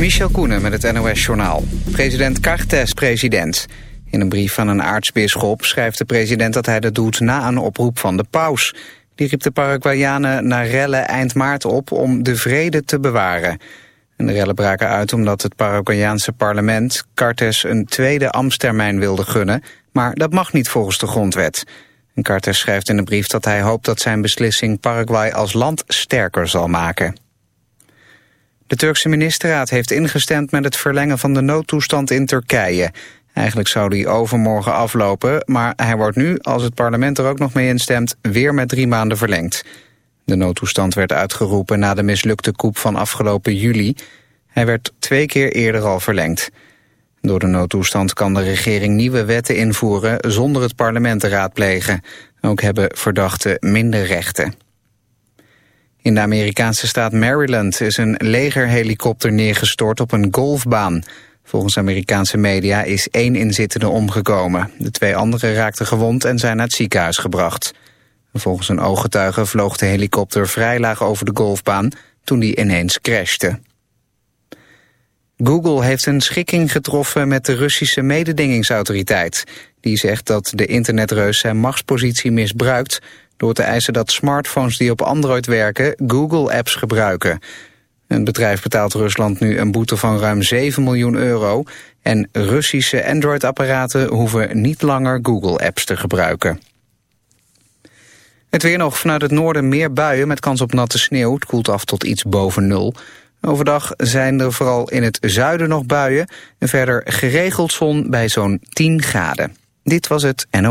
Michel Koenen met het NOS-journaal. President Cartes president. In een brief van een aartsbisschop schrijft de president dat hij dat doet na een oproep van de paus. Die riep de Paraguayanen naar rellen eind maart op om de vrede te bewaren. En de rellen braken uit omdat het Paraguayaanse parlement Cartes een tweede ambtstermijn wilde gunnen, maar dat mag niet volgens de grondwet. En Cartes schrijft in de brief dat hij hoopt dat zijn beslissing Paraguay als land sterker zal maken. De Turkse ministerraad heeft ingestemd met het verlengen van de noodtoestand in Turkije. Eigenlijk zou die overmorgen aflopen, maar hij wordt nu, als het parlement er ook nog mee instemt, weer met drie maanden verlengd. De noodtoestand werd uitgeroepen na de mislukte coup van afgelopen juli. Hij werd twee keer eerder al verlengd. Door de noodtoestand kan de regering nieuwe wetten invoeren zonder het parlement te raadplegen. Ook hebben verdachten minder rechten. In de Amerikaanse staat Maryland is een legerhelikopter neergestort op een golfbaan. Volgens Amerikaanse media is één inzittende omgekomen. De twee anderen raakten gewond en zijn naar het ziekenhuis gebracht. Volgens een ooggetuige vloog de helikopter vrij laag over de golfbaan toen die ineens crashte. Google heeft een schikking getroffen met de Russische mededingingsautoriteit. Die zegt dat de internetreus zijn machtspositie misbruikt... door te eisen dat smartphones die op Android werken Google-apps gebruiken. Een bedrijf betaalt Rusland nu een boete van ruim 7 miljoen euro... en Russische Android-apparaten hoeven niet langer Google-apps te gebruiken. Het weer nog vanuit het noorden meer buien met kans op natte sneeuw. Het koelt af tot iets boven nul. Overdag zijn er vooral in het zuiden nog buien. En verder geregeld zon bij zo'n 10 graden. Dit was het NO.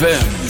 ZFM.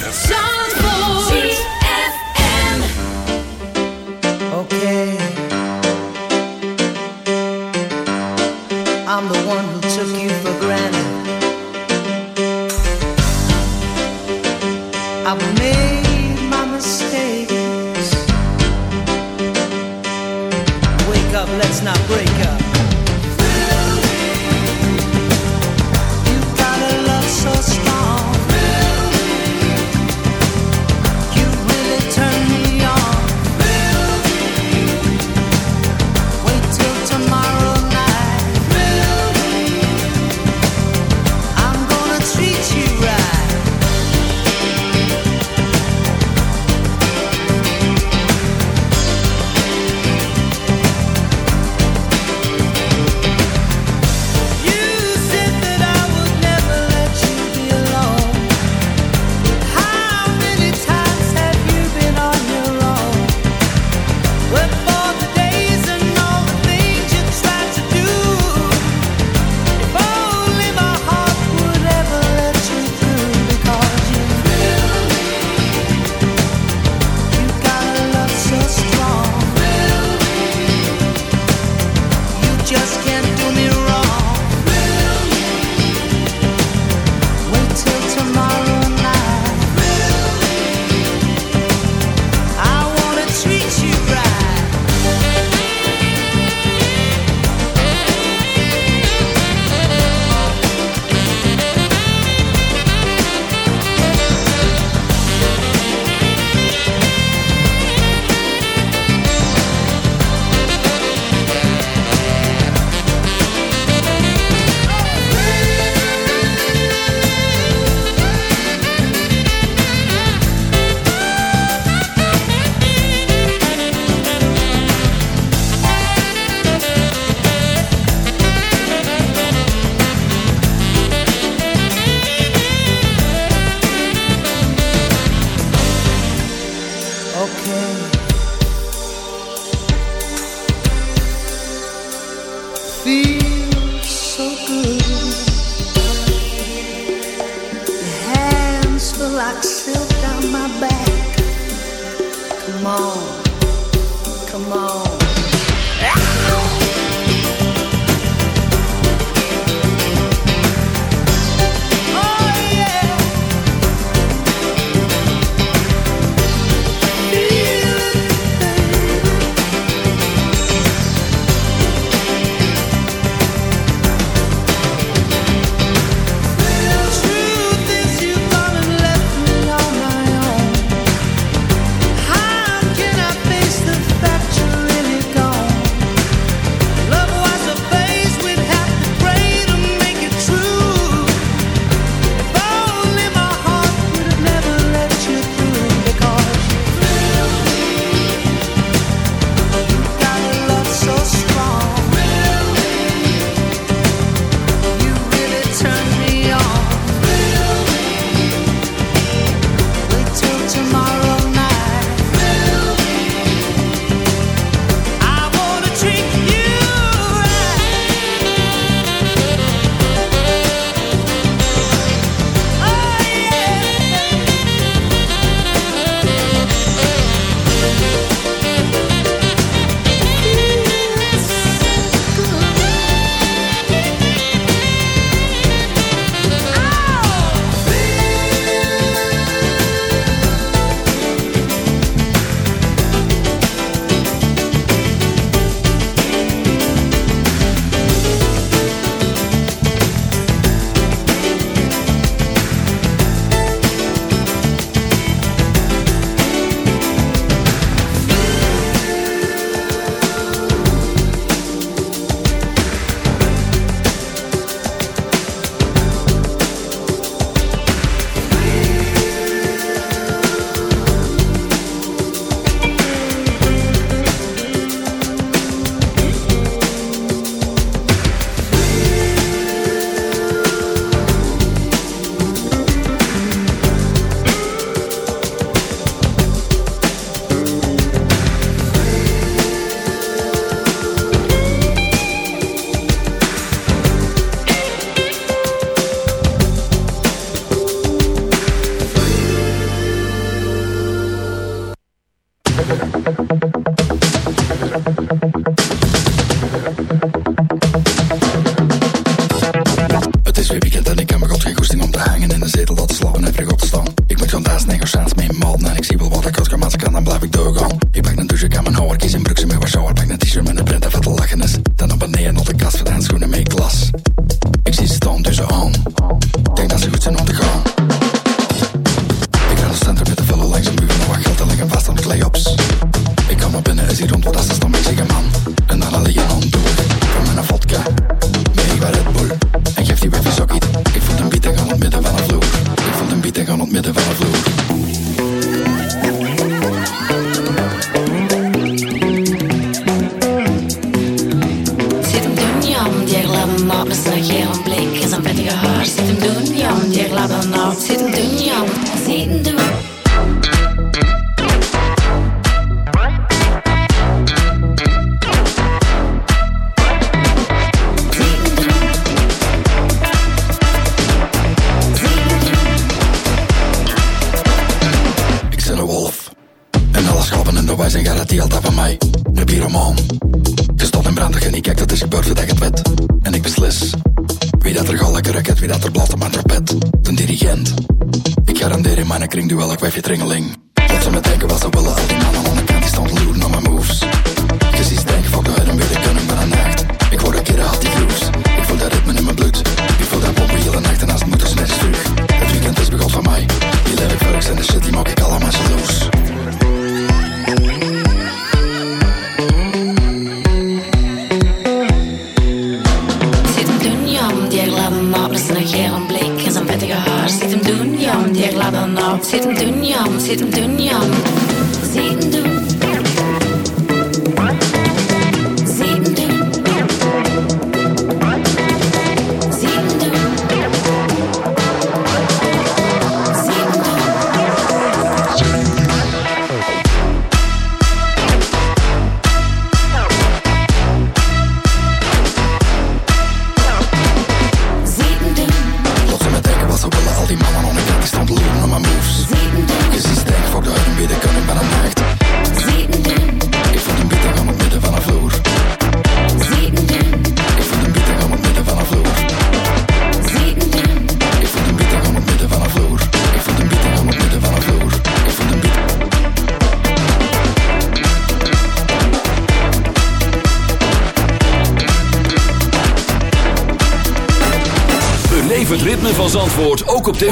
geen broekje met wat sjouwerpak. Net t-shirt met een print en het lachen is. Dan op beneden al de kast van de handschoenen mee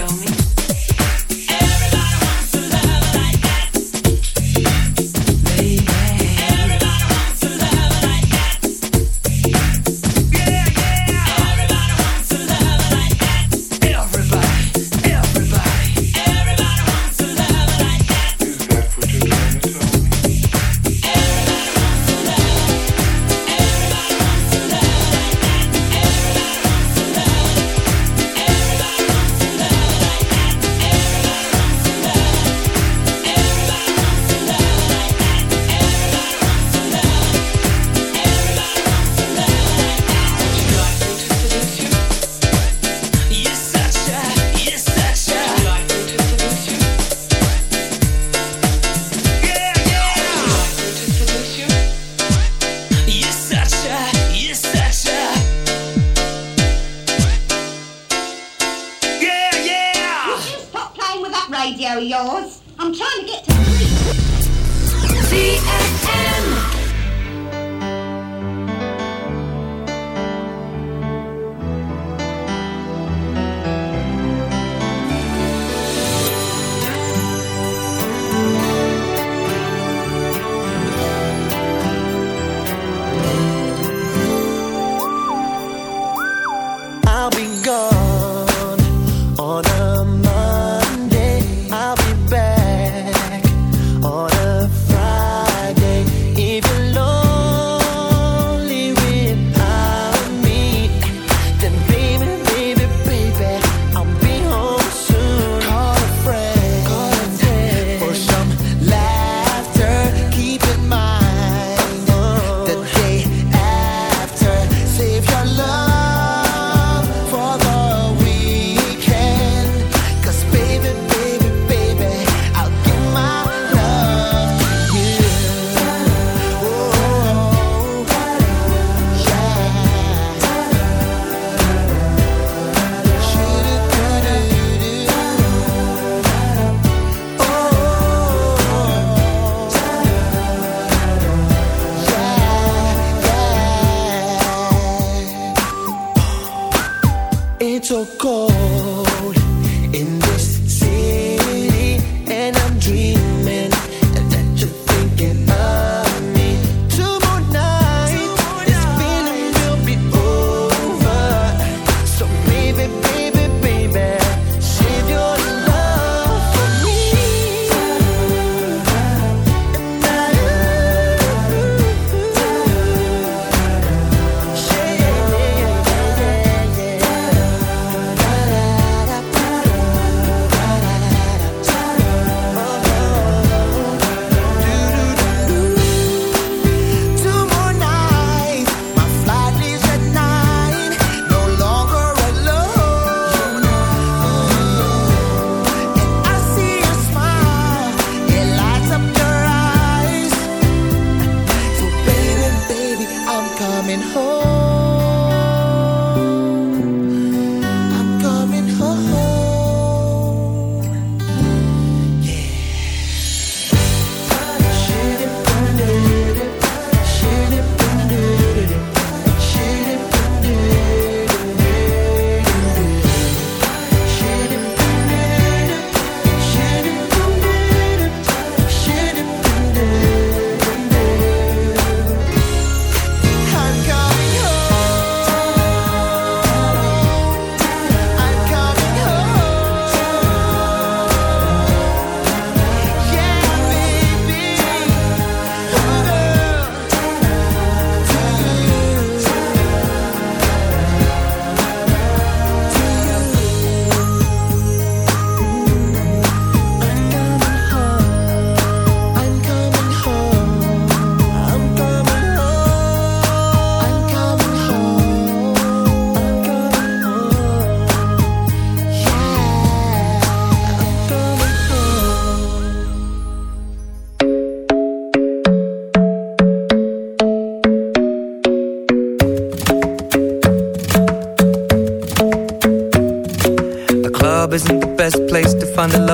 show me.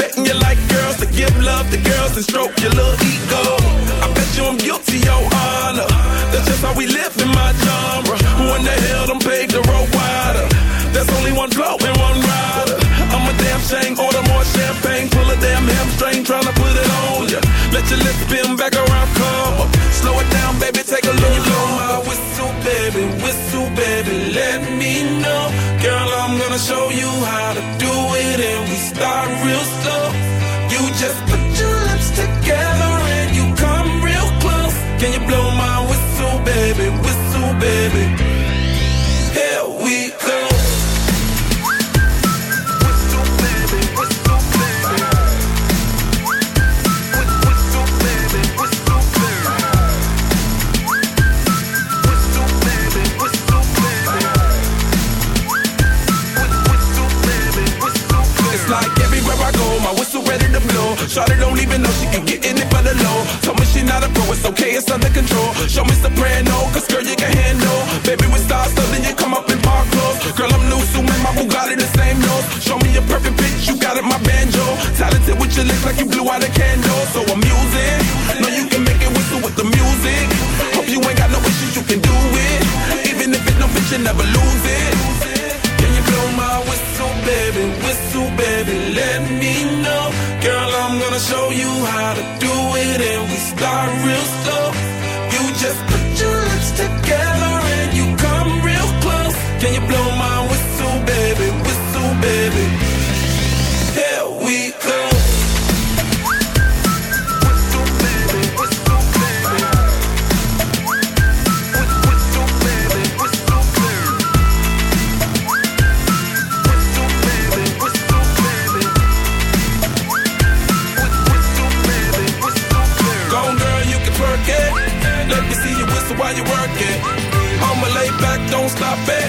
Betting you like girls to give love to girls and stroke your little ego. I bet you I'm guilty, your honor. That's just how we live in my genre. Who in the hell done paved the back, don't stop it.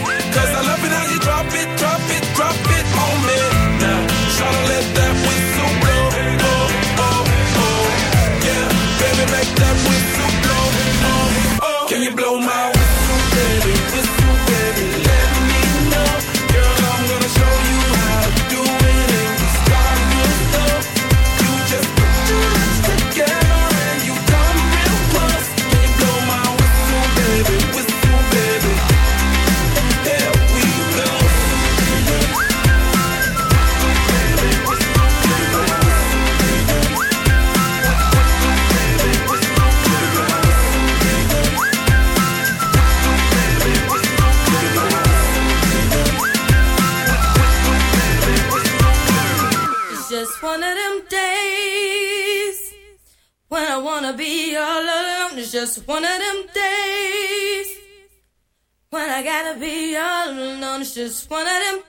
Just one of them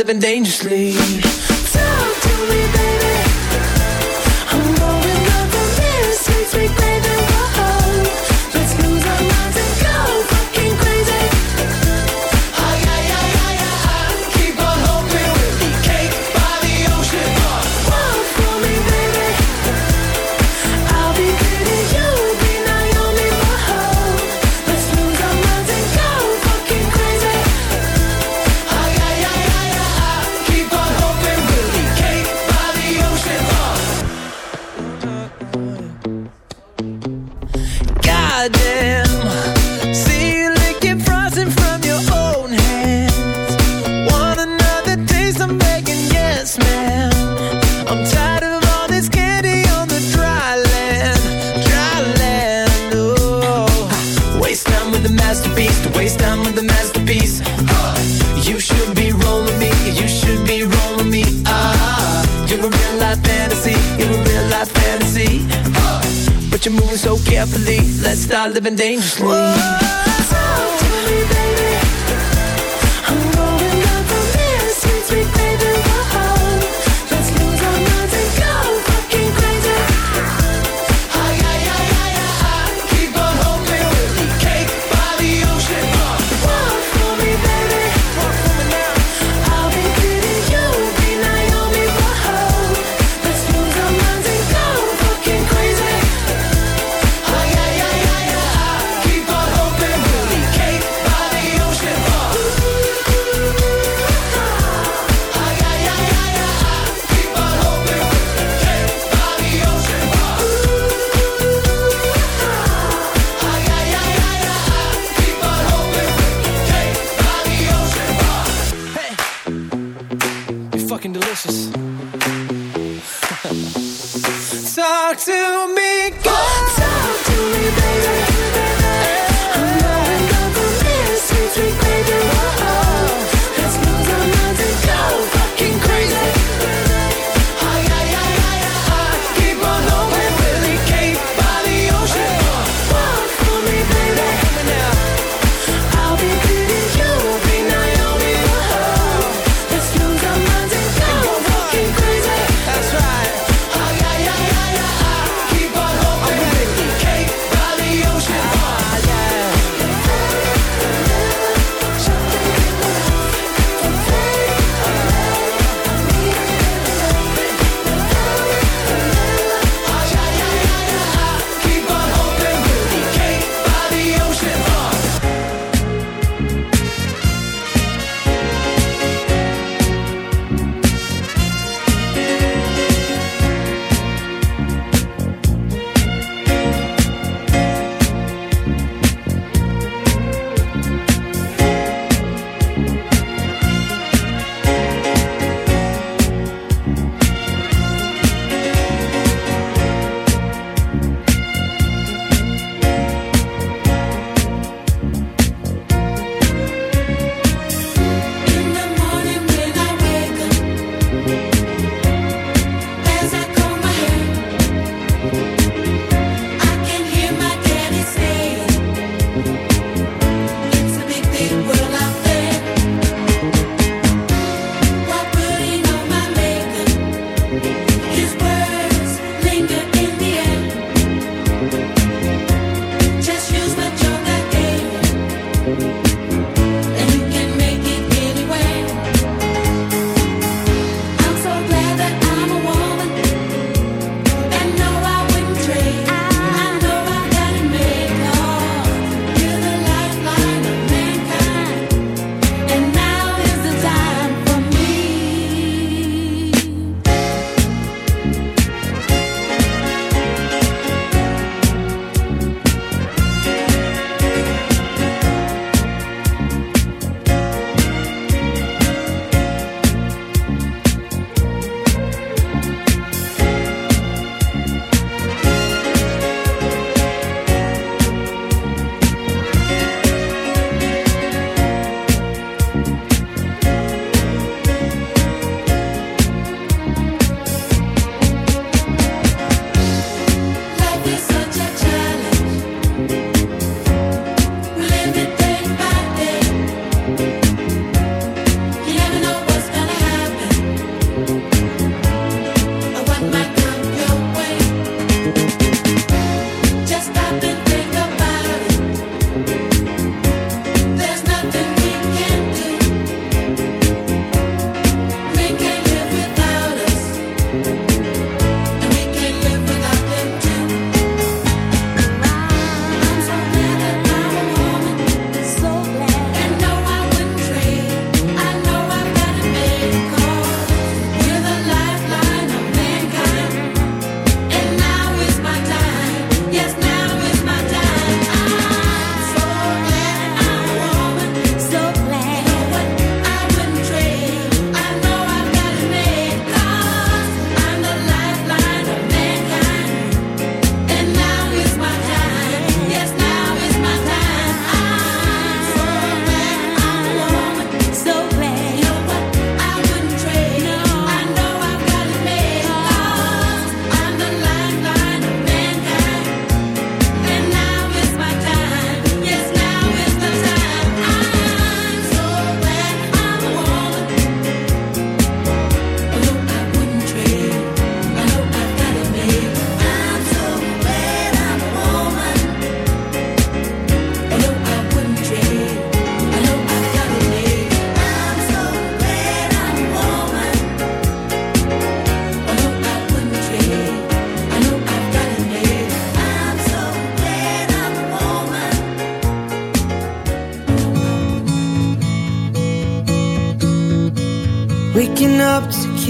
living dangerously. Living dangerously.